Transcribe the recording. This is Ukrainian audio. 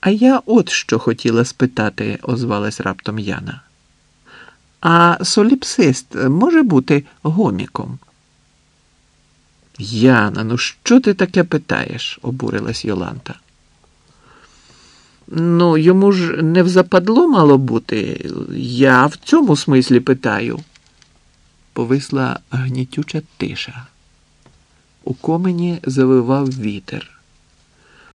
А я от що хотіла спитати, озвалась раптом Яна. А соліпсист може бути гоміком? Яна, ну що ти таке питаєш? обурилась Йоланта. Ну, йому ж не в западло мало бути. Я в цьому смислі питаю. Повисла гнітюча тиша. У комені завивав вітер.